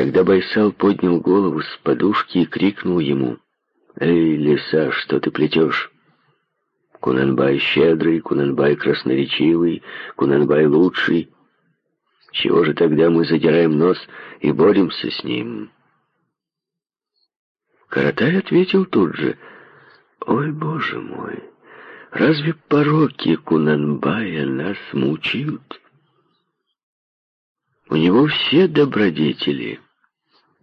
Тогда Байсал поднял голову с подушки и крикнул ему, «Эй, лиса, что ты плетешь?» Кунанбай щедрый, Кунанбай красноречивый, Кунанбай лучший. Чего же тогда мы задираем нос и боремся с ним?» Каратай ответил тут же, «Ой, боже мой, разве пороки Кунанбая нас мучают? У него все добродетели,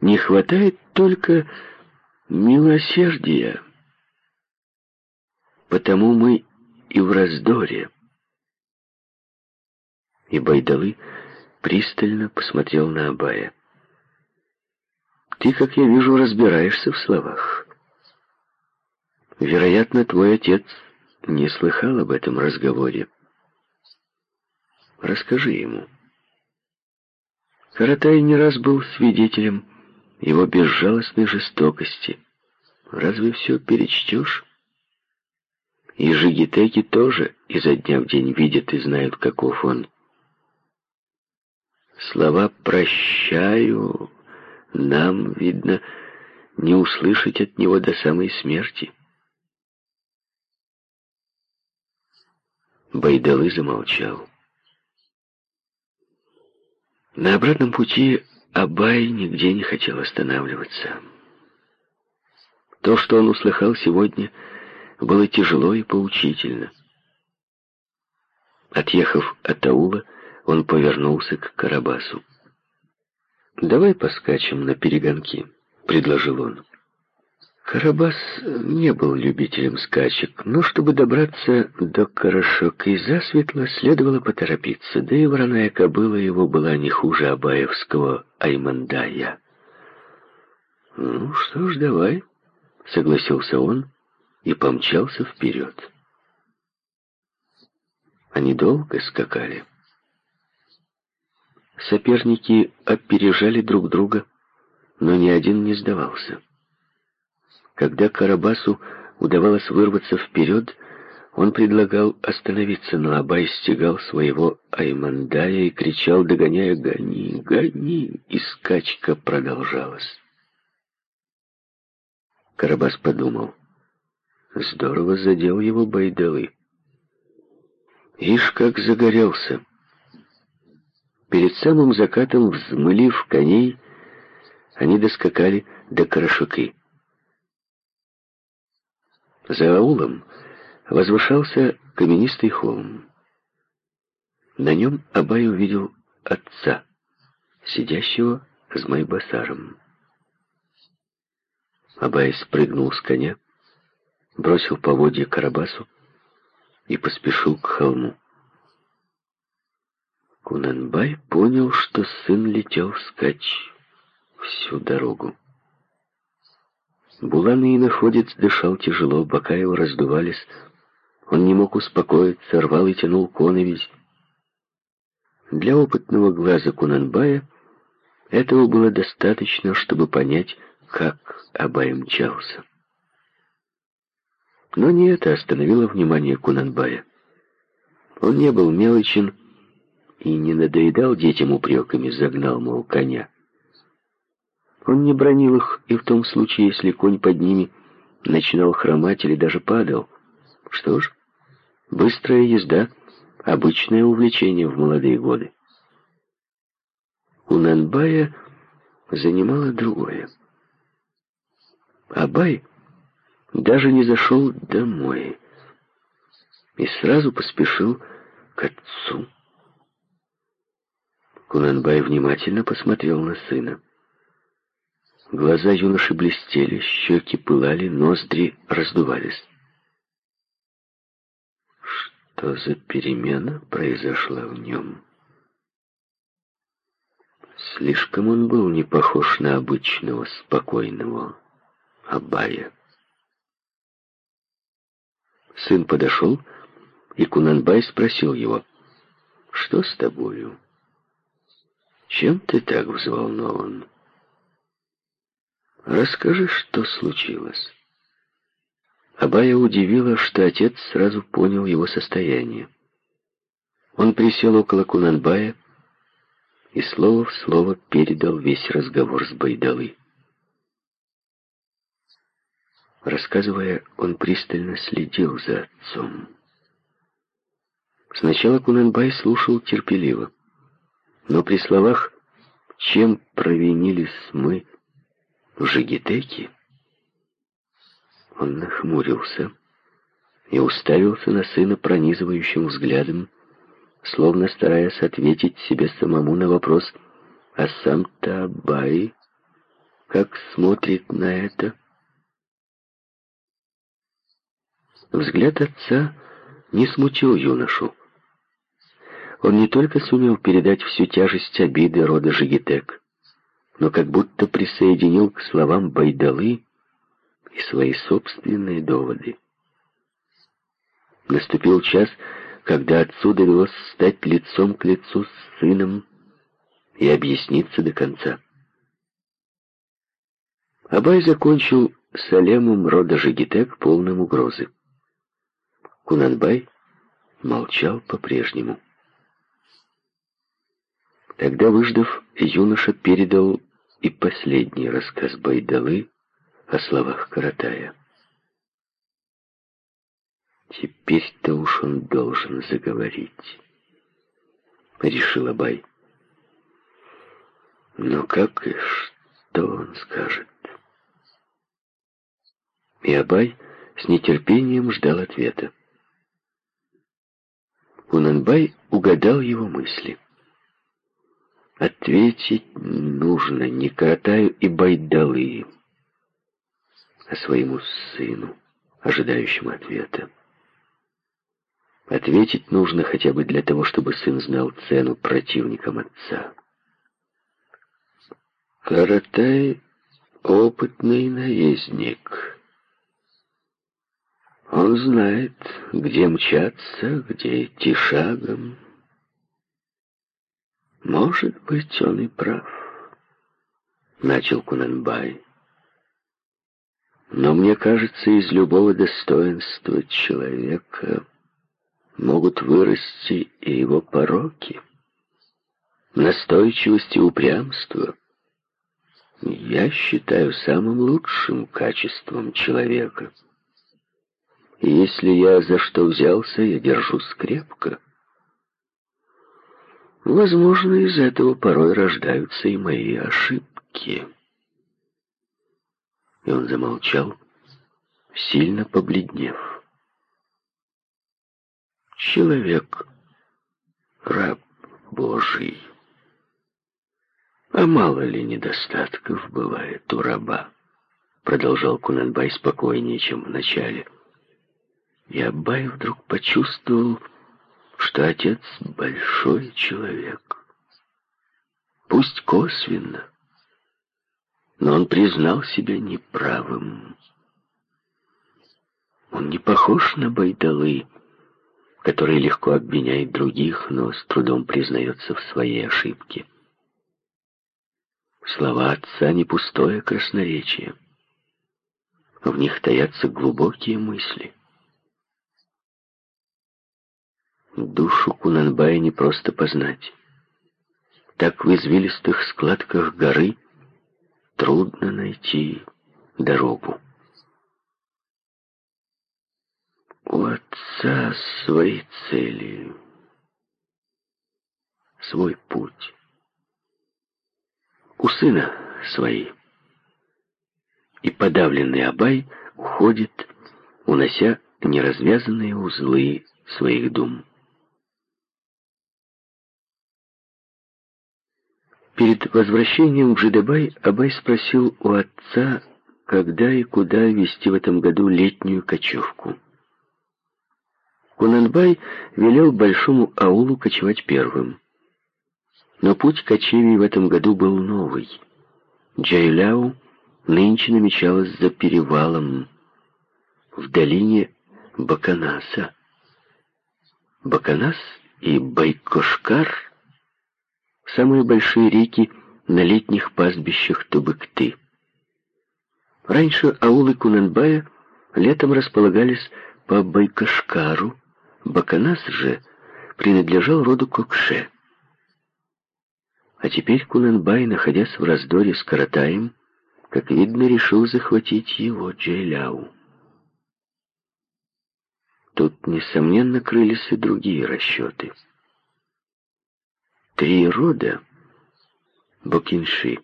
не хватает только милосердия. Потому мы и в раздоре». И Байдалы пристально посмотрел на Абая. Ты, как я вижу, разбираешься в словах. Вероятно, твой отец не слыхал об этом разговоре. Расскажи ему. Каратай не раз был свидетелем его безжалостной жестокости. Разве все перечтешь? И жигитеки тоже изо дня в день видят и знают, каков он. Слова «прощаю» нам, видно, не услышать от него до самой смерти. Байдалы замолчал. На обратном пути Абай нигде не хотел останавливаться. То, что он услыхал сегодня, было тяжело и поучительно. Отъехав от аула, он повернулся к Карабасу. «Давай поскачем на перегонки», — предложил он. Карабас не был любителем скачек, но чтобы добраться до Карашока и засветло, следовало поторопиться, да и вороная кобыла его была не хуже Абаевского Аймандая. «Ну что ж, давай», — согласился он и помчался вперед. Они долго скакали. Соперники опережали друг друга, но ни один не сдавался. Когда Карабасу удавалось вырваться вперед, он предлагал остановиться, но Абай стегал своего Аймандая и кричал, догоняя «Гони, гони!» И скачка продолжалась. Карабас подумал. Здорово задел его Байдалы. Ишь, как загорелся. Перед самым закатом, взмылив коней, они доскакали до Карашуки. За аулом возвышался каменистый холм. На нем Абай увидел отца, сидящего с Майбасаром. Абай спрыгнул с коня, бросил поводья Карабасу и поспешил к холму. Кунанбай понял, что сын летел вскачь всю дорогу. Булан и находец дышал тяжело, бока его раздувались. Он не мог успокоиться, рвал и тянул коновись. Для опытного глаза Кунанбая этого было достаточно, чтобы понять, как Абай мчался. Но не это остановило внимание Кунанбая. Он не был мелочен, и не надоедал детям упреками, загнал, мол, коня. Он не бронил их и в том случае, если конь под ними начинал хромать или даже падал. Что ж, быстрая езда — обычное увлечение в молодые годы. У Нанбая занимало другое. Абай даже не зашел домой и сразу поспешил к отцу. Кунанбай внимательно посмотрел на сына. Глаза юноши блестели, щеки пылали, ноздри раздувались. Что за перемена произошла в нем? Слишком он был не похож на обычного, спокойного Абая. Сын подошел, и Кунанбай спросил его, «Что с тобою?» Чем ты так взволнован? Расскажи, что случилось. Абая удивила, что отец сразу понял его состояние. Он присел около Кунанбая и слово в слово передал весь разговор с Байдалы. Рассказывая, он пристально следил за отцом. Сначала Кунанбай слушал терпеливо, но при словах «чем провинились мы в Жигитеке», он нахмурился и уставился на сына пронизывающим взглядом, словно стараясь ответить себе самому на вопрос, а сам-то Абай как смотрит на это? Взгляд отца не смутил юношу. Он не только сумел передать всю тяжесть обиды рода Жигитек, но как будто присоединил к словам Байдалы и свои собственные доводы. Наступил час, когда отцу довелось стать лицом к лицу с сыном и объясниться до конца. Абай закончил салемом рода Жигитек полным угрозы. Кунанбай молчал по-прежнему. Тогда, выждав, юноша передал и последний рассказ Байдалы о словах Каратая. Теперь-то уж он должен заговорить, решил Абай. Но как и что он скажет? И Абай с нетерпением ждал ответа. Кунанбай угадал его мысли. Ответить нужно не Каратаю и Байдалы, а своему сыну, ожидающему ответа. Ответить нужно хотя бы для того, чтобы сын знал цену противникам отца. Каратай — опытный наездник. Он знает, где мчаться, где идти шагом. Может быть, он и прав, начал Кунанбай. Но мне кажется, из любого достоинства человека могут вырасти и его пороки, настойчивость и упрямство. Я считаю самым лучшим качеством человека — и если я за что взялся, я держусь крепко. Возможно, из этого порой рождаются и мои ошибки. И он замолчал, сильно побледнев. Человек — раб Божий. А мало ли недостатков бывает у раба, продолжал Кунанбай спокойнее, чем в начале. — и Абай вдруг почувствовал, что отец большой человек. Пусть косвенно, но он признал себя неправым. Он не похож на Байдалы, который легко обвиняет других, но с трудом признается в своей ошибке. Слова отца не пустое красноречие. В них таятся глубокие мысли. Душу Кунанбая не просто познать. Так в извилистых складках горы трудно найти дорогу. У отца свои цели, свой путь. У сына свои. И подавленный Абай уходит, унося неразвязанные узлы своих дум. Перед возвращением в Жидебай Абай спросил у отца, когда и куда вести в этом году летнюю кочевку. Кунанбай велел большому аулу кочевать первым. Но путь кочевий в этом году был новый. Джайляу нынче намечалась за перевалом в долине Баканаса. Баканас и Байкошкар — самые большие реки на летних пастбищах Тубыкты. Раньше аулы Кунанбая летом располагались по Байкашкару, Баканас же принадлежал роду Кокше. А теперь Кунанбай, находясь в раздоре с Каратаем, как видно, решил захватить его Джейляу. Тут, несомненно, крылись и другие расчеты. Три рода — Бокинши,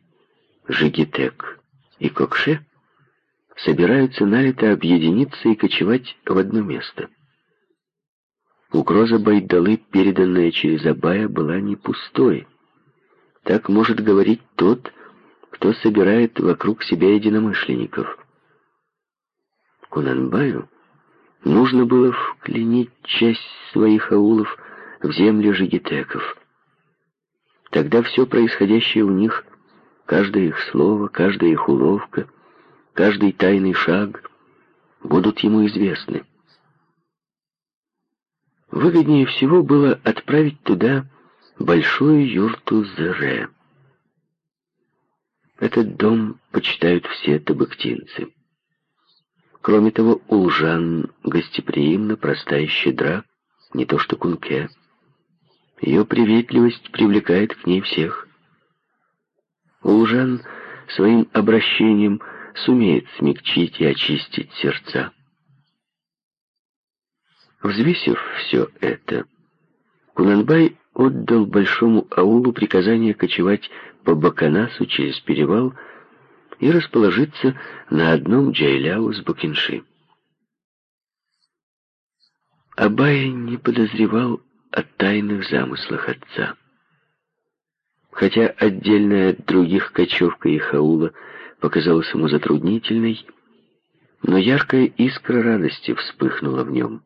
Жигитек и Кокше — собираются налито объединиться и кочевать в одно место. Угроза Байдалы, переданная через Абая, была не пустой. Так может говорить тот, кто собирает вокруг себя единомышленников. Кунанбаю нужно было вклинить часть своих аулов в земли жигитеков. Тогда все происходящее у них, каждое их слово, каждая их уловка, каждый тайный шаг будут ему известны. Выгоднее всего было отправить туда большую юрту Зере. Этот дом почитают все табыктинцы. Кроме того, Улжан гостеприимна, проста и щедра, не то что Кунке. Ее приветливость привлекает к ней всех. Улжан своим обращением сумеет смягчить и очистить сердца. Взвесив все это, Кунанбай отдал большому аулу приказание кочевать по Баканасу через перевал и расположиться на одном джайляу с Бакинши. Абай не подозревал о тайных замыслах отца. Хотя отдельная от других кочевка и хаула показалась ему затруднительной, но яркая искра радости вспыхнула в нем.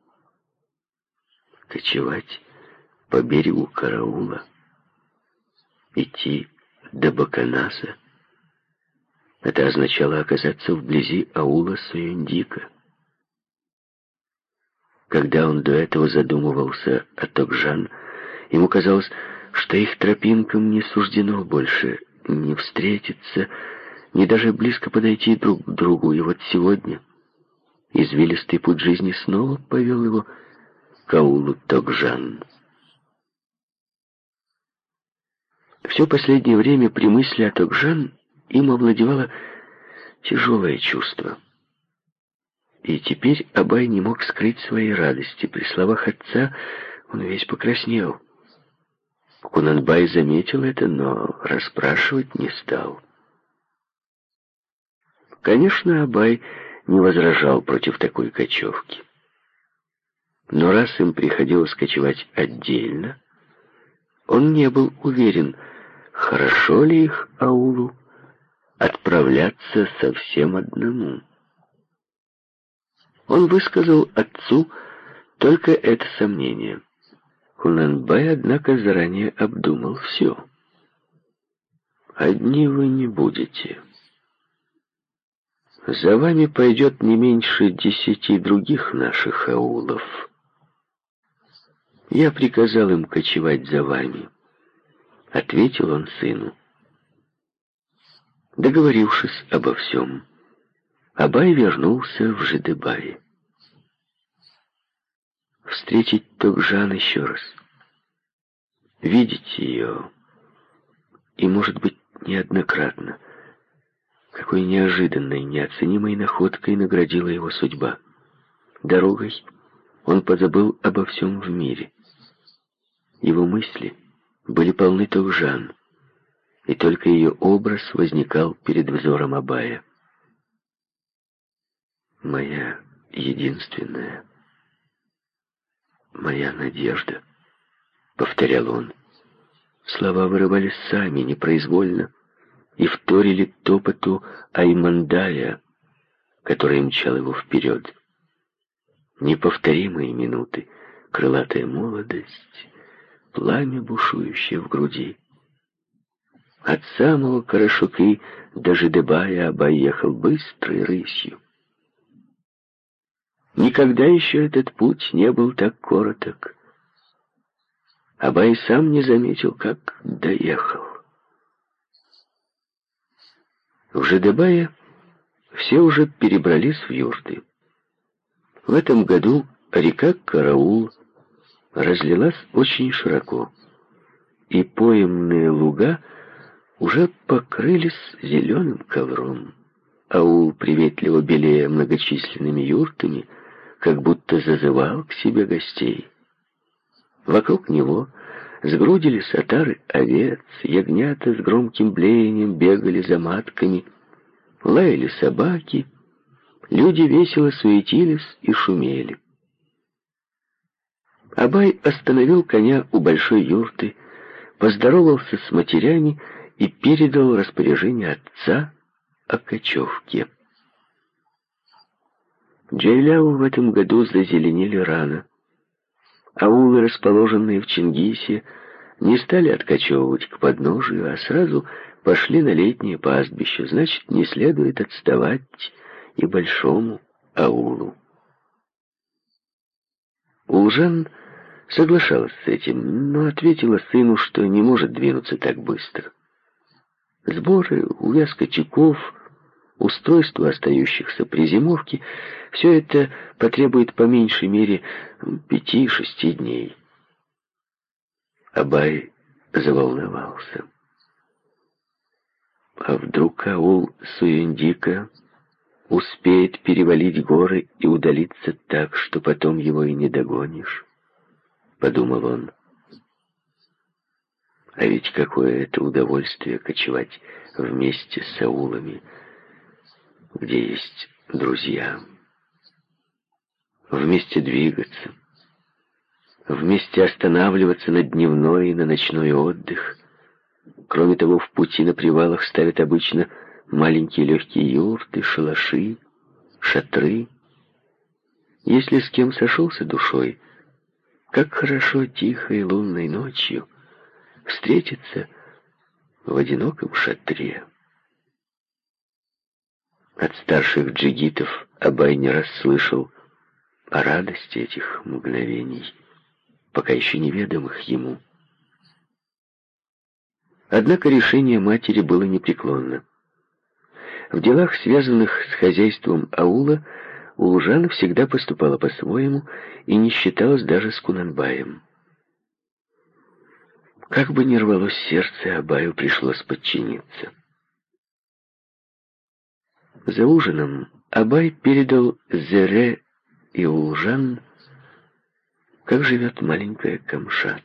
Кочевать по берегу Караула, идти до Баканаса. Это означало оказаться вблизи аула Суюндика. Когда он до этого задумывался о Токжан, ему казалось, что их тропинкам не суждено больше не встретиться, не даже близко подойти друг к другу. И вот сегодня извилистый путь жизни снова повел его к аулу Токжан. Все последнее время при мысли о Токжан им овладевало тяжелое чувство. И теперь Абай не мог скрыть своей радости. При словах отца он весь покраснел. Кунанбай заметил это, но расспрашивать не стал. Конечно, Абай не возражал против такой кочевки. Но раз им приходилось кочевать отдельно, он не был уверен, хорошо ли их аулу отправляться совсем одному. Он высказал отцу только это сомнение. Кунанбай, однако, заранее обдумал все. «Одни вы не будете. За вами пойдет не меньше десяти других наших аулов. Я приказал им кочевать за вами». — ответил он сыну. Договорившись обо всем, Абай вернулся в Жидебай. Встретить Токжан еще раз. Видеть ее. И, может быть, неоднократно. Какой неожиданной, неоценимой находкой наградила его судьба. Дорогой он позабыл обо всем в мире. Его мысли — были полны Тухжан, и только ее образ возникал перед взором Абая. «Моя единственная, моя надежда», — повторял он. Слова вырывались сами, непроизвольно, и вторили топоту Аймандая, который мчал его вперед. Неповторимые минуты, крылатая молодость, пламя, бушующее в груди. От самого Карашуки до Жидебая Абай ехал быстрой рысью. Никогда еще этот путь не был так короток. Абай сам не заметил, как доехал. В Жидебае все уже перебрались в юрты. В этом году река Караул разлилась очень широко, и поемные луга уже покрылись зеленым ковром. Аул, приветливо белея многочисленными юртами, как будто зазывал к себе гостей. Вокруг него сгрудились отары овец, ягнята с громким блеянием бегали за матками, лаяли собаки, люди весело суетились и шумели. Абай остановил коня у большой юрты, поздоровался с матерями и передал распоряжение отца о кочевке. Джейляу в этом году зазеленели рано. Аулы, расположенные в Чингисе, не стали откачевывать к подножию, а сразу пошли на летнее пастбище. Значит, не следует отставать и большому аулу. Улжан соглашалась с этим, но ответила сыну, что не может двинуться так быстро. Сборы, увязка тюков, устройство остающихся при зимовке — все это потребует по меньшей мере пяти-шести дней. Абай заволновался. А вдруг аул Суюндика успеет перевалить горы и удалиться так, что потом его и не догонишь? Подумал он. А ведь какое это удовольствие кочевать вместе с аулами, где есть друзья. Вместе двигаться, вместе останавливаться на дневной и на ночной отдых. Кроме того, в пути на привалах ставят обычно маленькие легкие юрты, шалаши, шатры. Если с кем сошелся душой, как хорошо тихой лунной ночью — встретиться в одиноком шатре. От старших джигитов Абай не расслышал о радости этих мгновений, пока еще неведомых ему. Однако решение матери было непреклонно. В делах, связанных с хозяйством аула, Улужана всегда поступала по-своему и не считалась даже с Кунанбаем. Как бы ни рвалось сердце, Абаю пришлось подчиниться. За ужином Абай передал Зере и Улжан, как живет маленькая Камшат.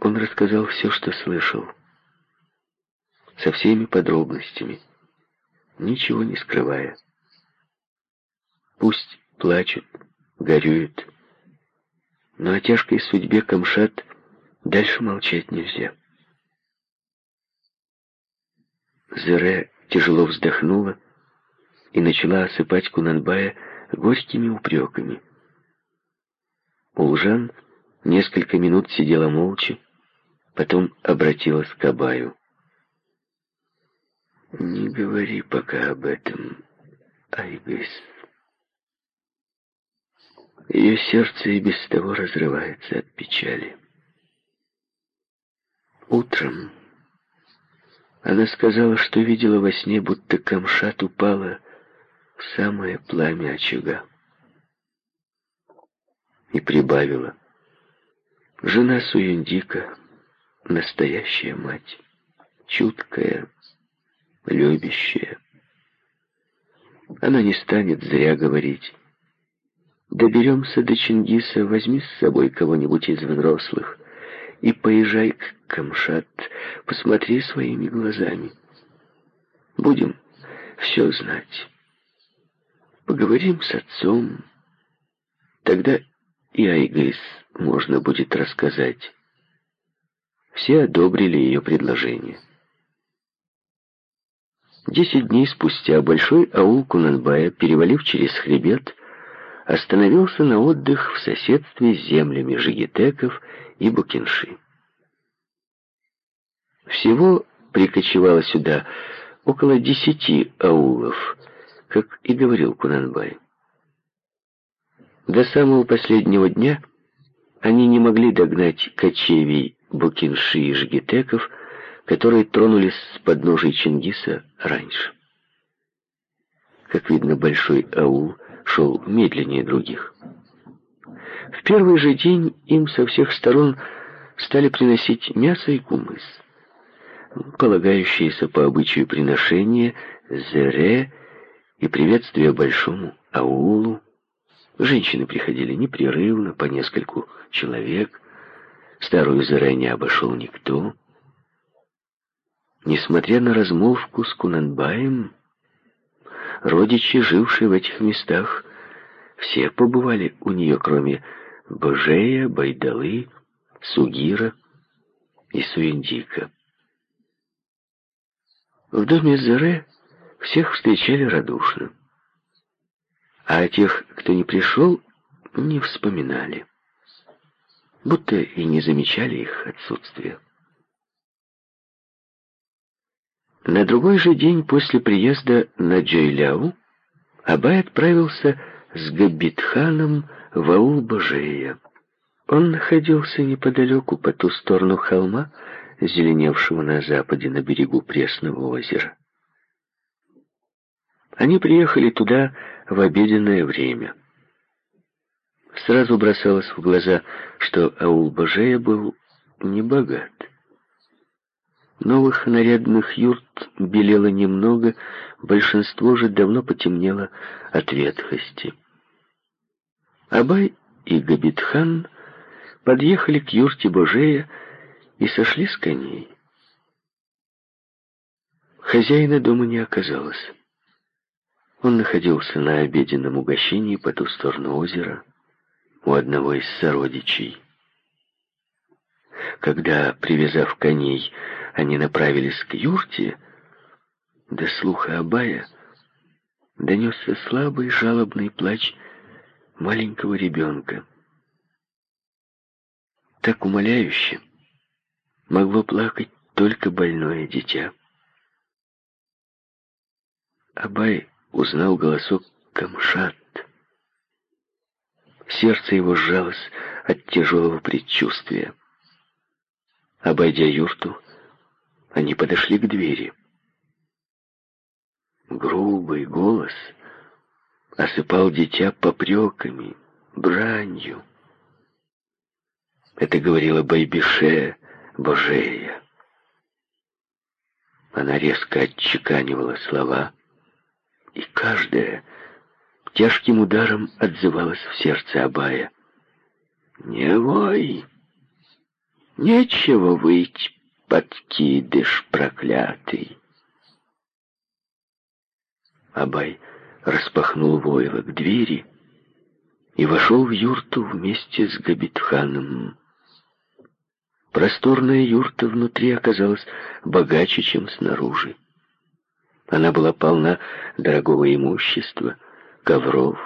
Он рассказал все, что слышал, со всеми подробностями, ничего не скрывая. Пусть плачут, горюют, но о тяжкой судьбе Камшат дальше молчать нельзя. Зере тяжело вздохнула и начала осыпать Кунанбая горькими упреками. Улжан несколько минут сидела молча, потом обратилась к Абаю. «Не говори пока об этом, Айгыс. Ее сердце и без того разрывается от печали. Утром она сказала, что видела во сне, будто камшат упала в самое пламя очага. И прибавила. Жена Суюндика — настоящая мать, чуткая, любящая. Она не станет зря говорить, Доберемся до Чингиса, возьми с собой кого-нибудь из взрослых и поезжай к Камшат, посмотри своими глазами. Будем все знать. Поговорим с отцом. Тогда и Айгыс можно будет рассказать. Все одобрили ее предложение. Десять дней спустя большой аул Кунанбая, перевалив через хребет, остановился на отдых в соседстве с землями жигитеков и букинши. Всего прикочевало сюда около десяти аулов, как и говорил Кунанбай. До самого последнего дня они не могли догнать кочевий букинши и жигитеков, которые тронулись с подножия Чингиса раньше. Как видно, большой аул — шел медленнее других. В первый же день им со всех сторон стали приносить мясо и кумыс, полагающиеся по обычаю приношения зере и приветствия большому аулу. Женщины приходили непрерывно, по нескольку человек. Старую зере не обошел никто. Несмотря на размолвку с Кунанбаем, родичи, жившие в этих местах, все побывали у нее, кроме Божея, Байдалы, Сугира и Суиндика. В доме Заре всех встречали радушно, а о тех, кто не пришел, не вспоминали, будто и не замечали их отсутствия. На другой же день после приезда на Джейляу Абай отправился с Габитханом в аул Божея. Он находился неподалеку, по ту сторону холма, зеленевшего на западе на берегу Пресного озера. Они приехали туда в обеденное время. Сразу бросалось в глаза, что аул Божея был небогат. Новых нарядных юрт белело немного, большинство же давно потемнело от ветхости. Абай и Габитхан подъехали к юрте Божея и сошли с коней. Хозяина дома не оказалось. Он находился на обеденном угощении по ту сторону озера у одного из сородичей. Когда, привязав коней, они направились к юрте, до слуха Абая донесся слабый жалобный плач маленького ребенка. Так умоляюще могло плакать только больное дитя. Абай узнал голосок Камшат. Сердце его сжалось от тяжелого предчувствия. Обойдя юрту, они подошли к двери. Грубый голос — осыпал дитя попреками, бранью. Это говорила Байбише Божея. Она резко отчеканивала слова, и каждая тяжким ударом отзывалась в сердце Абая. «Не вой! Нечего выть, подкидыш проклятый!» Абай распахнул войлок двери и вошел в юрту вместе с Габитханом. Просторная юрта внутри оказалась богаче, чем снаружи. Она была полна дорогого имущества, ковров,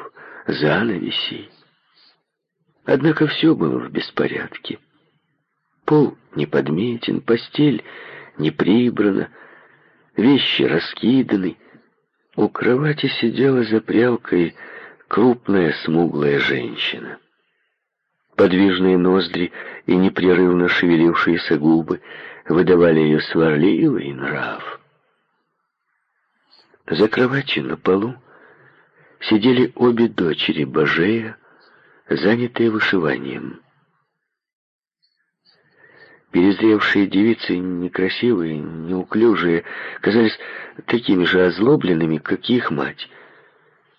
занавесей. Однако все было в беспорядке. Пол не подметен, постель не прибрана, вещи раскиданы, у кровати сидела за прялкой крупная смуглая женщина. Подвижные ноздри и непрерывно шевелившиеся губы выдавали ее сварливый нрав. За кроватью на полу сидели обе дочери Божея, занятые вышиванием. Перезревшие девицы, некрасивые, неуклюжие, казались такими же озлобленными, как их мать —